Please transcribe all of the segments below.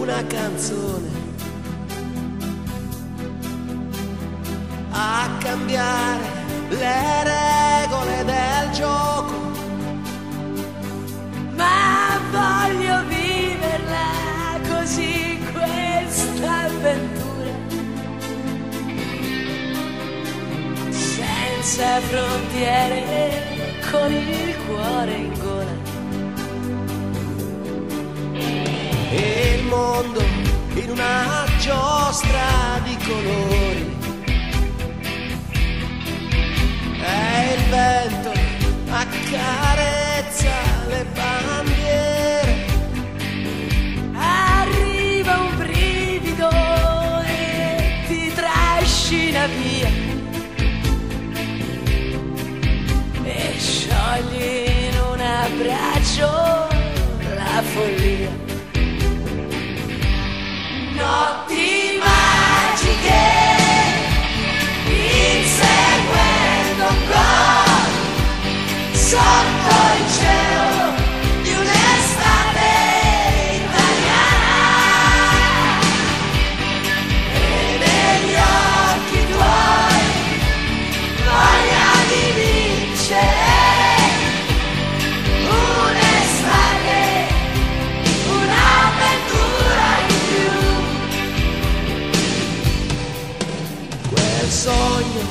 una canzone. A cambiare le regole del gioco, ma voglio viverla così questa avventura, senza frontiere, con il cuore in gola. E il mondo in una giostra di colori. E il vento accarezza le bandiere. Arriva un brivido e ti trascina via. E sciogli in un abbraccio la follia. Sotto il cielo sogno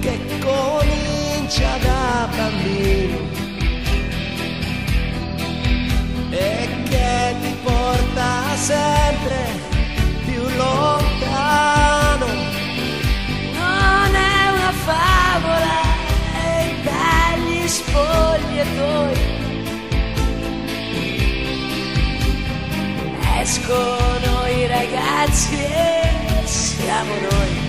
che comincia da bambino e che ti porta sempre più lontano. Non è una favola è dagli spogliatoi escono i ragazzi e siamo noi